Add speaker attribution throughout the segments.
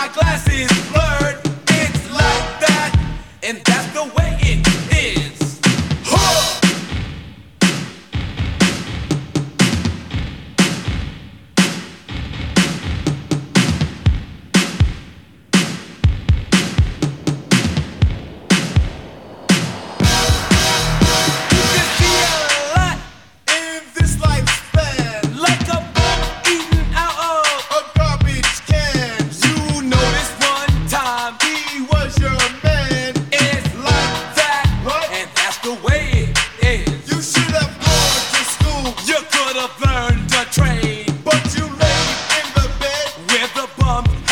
Speaker 1: my glasses.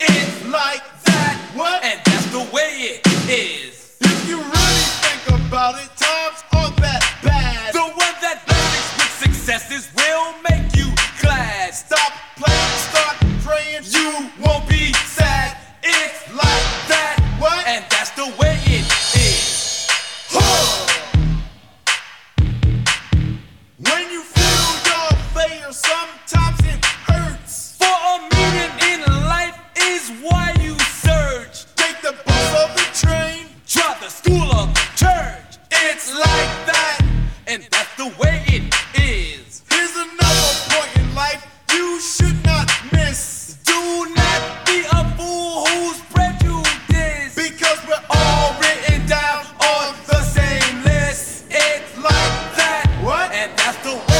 Speaker 1: It's like that. What? And that's the way it is. If you really think about it, times are that bad. That's the way.